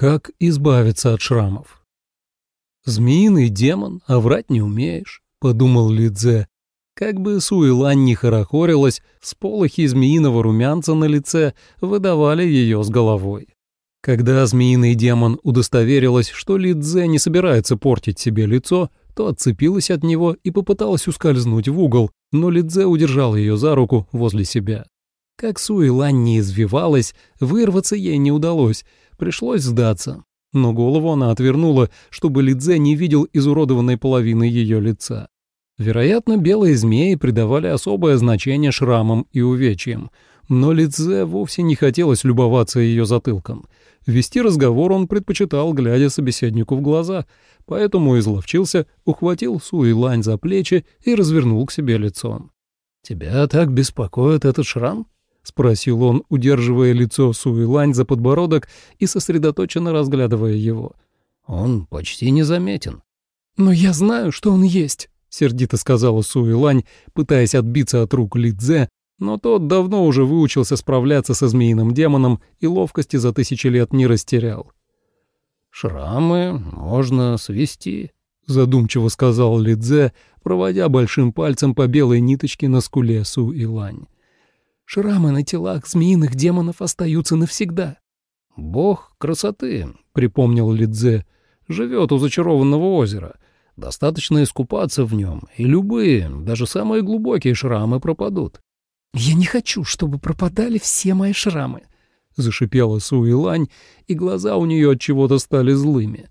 Как избавиться от шрамов? «Змеиный демон, а врать не умеешь», — подумал Лидзе. Как бы Суэлань не хорохорилась, сполохи змеиного румянца на лице выдавали ее с головой. Когда змеиный демон удостоверилась, что Лидзе не собирается портить себе лицо, то отцепилась от него и попыталась ускользнуть в угол, но Лидзе удержал ее за руку возле себя. Как Суэлань не извивалась, вырваться ей не удалось, пришлось сдаться. Но голову она отвернула, чтобы Лидзе не видел изуродованной половины ее лица. Вероятно, белые змеи придавали особое значение шрамам и увечьям, но Лидзе вовсе не хотелось любоваться ее затылком. Вести разговор он предпочитал, глядя собеседнику в глаза, поэтому изловчился, ухватил Суэлань за плечи и развернул к себе лицом. «Тебя так беспокоит этот шрам?» — спросил он, удерживая лицо Суэлань за подбородок и сосредоточенно разглядывая его. «Он почти незаметен». «Но я знаю, что он есть», — сердито сказала Суэлань, пытаясь отбиться от рук Лидзе, но тот давно уже выучился справляться со змеиным демоном и ловкости за тысячи лет не растерял. «Шрамы можно свести», — задумчиво сказал Лидзе, проводя большим пальцем по белой ниточке на скуле Суэлань. Шрамы на телах змеиных демонов остаются навсегда. «Бог красоты», — припомнил Лидзе, — «живет у зачарованного озера. Достаточно искупаться в нем, и любые, даже самые глубокие шрамы пропадут». «Я не хочу, чтобы пропадали все мои шрамы», — зашипела Суэлань, и глаза у нее от чего-то стали злыми.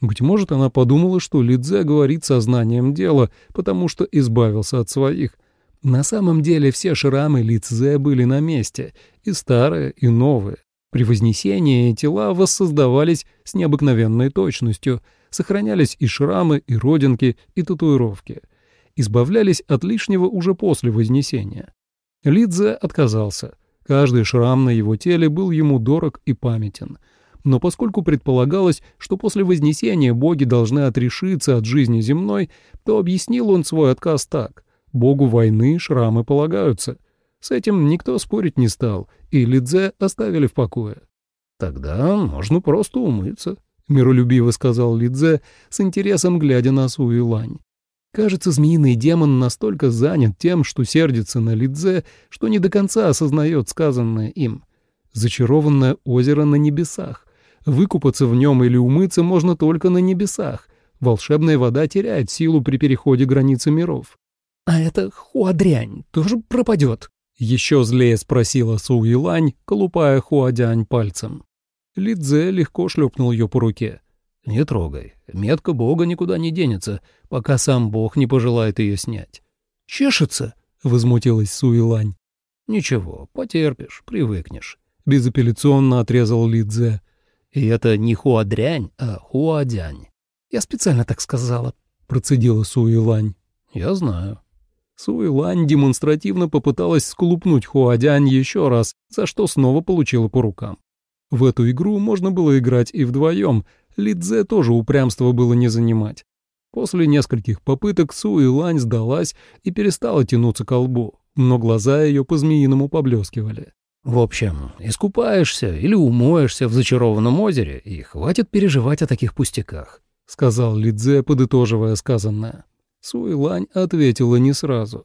Быть может, она подумала, что Лидзе говорит сознанием дела, потому что избавился от своих, на самом деле все шрамы лице были на месте, и старые, и новые. При вознесении тела воссоздавались с необыкновенной точностью, сохранялись и шрамы, и родинки, и татуировки. Избавлялись от лишнего уже после вознесения. Лидзе отказался. Каждый шрам на его теле был ему дорог и памятен. Но поскольку предполагалось, что после вознесения боги должны отрешиться от жизни земной, то объяснил он свой отказ так — Богу войны шрамы полагаются. С этим никто спорить не стал, и Лидзе оставили в покое. «Тогда можно просто умыться», — миролюбиво сказал Лидзе, с интересом глядя на Суэлань. Кажется, змеиный демон настолько занят тем, что сердится на Лидзе, что не до конца осознает сказанное им. Зачарованное озеро на небесах. Выкупаться в нем или умыться можно только на небесах. Волшебная вода теряет силу при переходе границы миров. «А эта хуадрянь тоже пропадет?» — еще злее спросила Суилань, колупая хуадянь пальцем. Лидзе легко шлепнул ее по руке. «Не трогай. Метка бога никуда не денется, пока сам бог не пожелает ее снять». «Чешется?» — возмутилась Суилань. «Ничего, потерпишь, привыкнешь», — безапелляционно отрезал Лидзе. «И это не хуадрянь, а хуадянь». «Я специально так сказала», — процедила Суилань. «Я знаю». Суэлань демонстративно попыталась сколупнуть Хуадянь еще раз, за что снова получила по рукам. В эту игру можно было играть и вдвоем, Лидзе тоже упрямство было не занимать. После нескольких попыток Суэлань сдалась и перестала тянуться к лбу, но глаза ее по-змеиному поблескивали. «В общем, искупаешься или умоешься в зачарованном озере, и хватит переживать о таких пустяках», — сказал Лидзе, подытоживая сказанное. Суэлань ответила не сразу.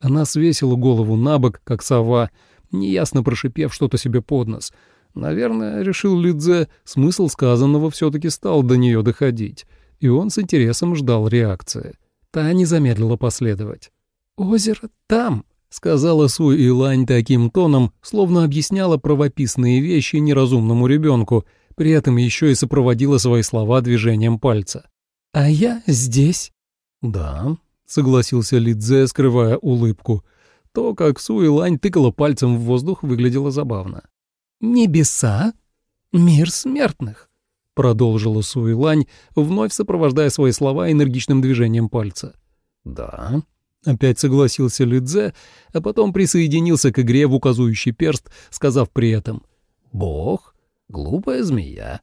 Она свесила голову на бок, как сова, неясно прошипев что-то себе под нос. Наверное, решил Лидзе, смысл сказанного все-таки стал до нее доходить, и он с интересом ждал реакции. Та не замедлила последовать. «Озеро там», — сказала Суэлань таким тоном, словно объясняла правописные вещи неразумному ребенку, при этом еще и сопроводила свои слова движением пальца. «А я здесь». «Да», — согласился Лидзе, скрывая улыбку. То, как Суэлань тыкала пальцем в воздух, выглядело забавно. «Небеса? Мир смертных», — продолжила Суэлань, вновь сопровождая свои слова энергичным движением пальца. «Да», — опять согласился Лидзе, а потом присоединился к игре в указующий перст, сказав при этом «Бог, глупая змея».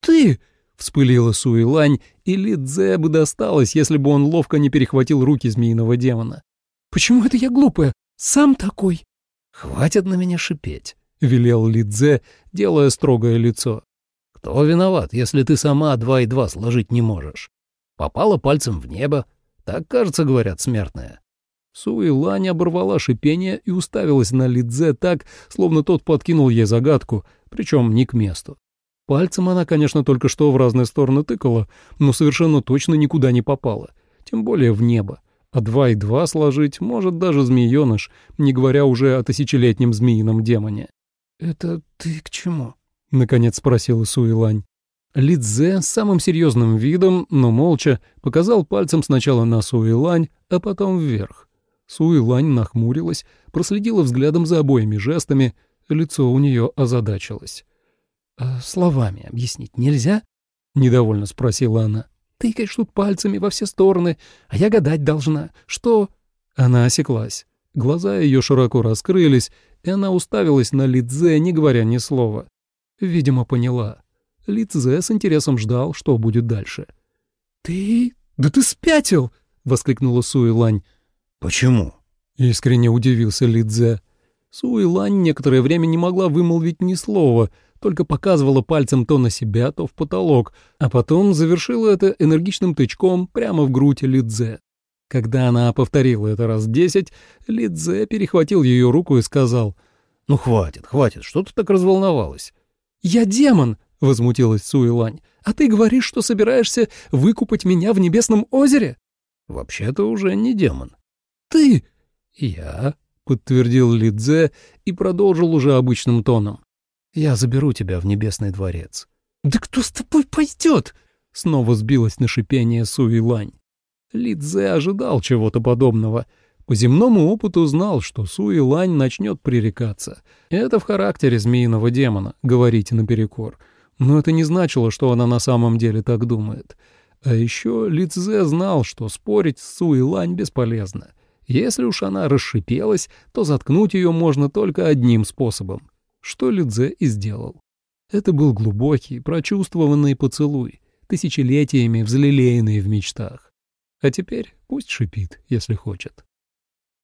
«Ты!» — вспылила Суэлань, и Лидзе бы досталось, если бы он ловко не перехватил руки змеиного демона. «Почему это я глупая? Сам такой!» «Хватит на меня шипеть», — велел Лидзе, делая строгое лицо. «К Кто виноват, если ты сама два и два сложить не можешь? Попала пальцем в небо. Так, кажется, говорят смертные. Суи Лань оборвала шипение и уставилась на Лидзе так, словно тот подкинул ей загадку, причем не к месту. Пальцем она, конечно, только что в разные стороны тыкала, но совершенно точно никуда не попала, тем более в небо. А два и два сложить может даже змееныш, не говоря уже о тысячелетнем змеином демоне. «Это ты к чему?» — наконец спросила Суэлань. Лидзе с самым серьезным видом, но молча, показал пальцем сначала на Суэлань, а потом вверх. Суэлань нахмурилась, проследила взглядом за обоими жестами, лицо у нее озадачилось. «А словами объяснить нельзя?» — недовольно спросила она. «Тыкаешь тут пальцами во все стороны, а я гадать должна. Что...» Она осеклась. Глаза ее широко раскрылись, и она уставилась на Лидзе, не говоря ни слова. Видимо, поняла. Лидзе с интересом ждал, что будет дальше. «Ты... да ты спятил!» — воскликнула Суэлань. «Почему?» — искренне удивился Лидзе. Суэлань некоторое время не могла вымолвить ни слова, только показывала пальцем то на себя, то в потолок, а потом завершила это энергичным тычком прямо в грудь Лидзе. Когда она повторила это раз десять, Лидзе перехватил ее руку и сказал, «Ну хватит, хватит, что ты так разволновалась?» «Я демон!» — возмутилась Суэлань. «А ты говоришь, что собираешься выкупать меня в Небесном озере?» «Вообще-то уже не демон». «Ты!» «Я», — подтвердил Лидзе и продолжил уже обычным тоном. «Я заберу тебя в Небесный дворец». «Да кто с тобой пойдет?» — снова сбилась на шипение Суэлань. Лидзе ожидал чего-то подобного. По земному опыту знал, что Суи Лань начнет пререкаться. Это в характере змеиного демона, говорите наперекор. Но это не значило, что она на самом деле так думает. А еще Лидзе знал, что спорить с Суи Лань бесполезно. Если уж она расшипелась, то заткнуть ее можно только одним способом, что Лидзе и сделал. Это был глубокий, прочувствованный поцелуй, тысячелетиями взлелеянный в мечтах. А теперь пусть шипит, если хочет.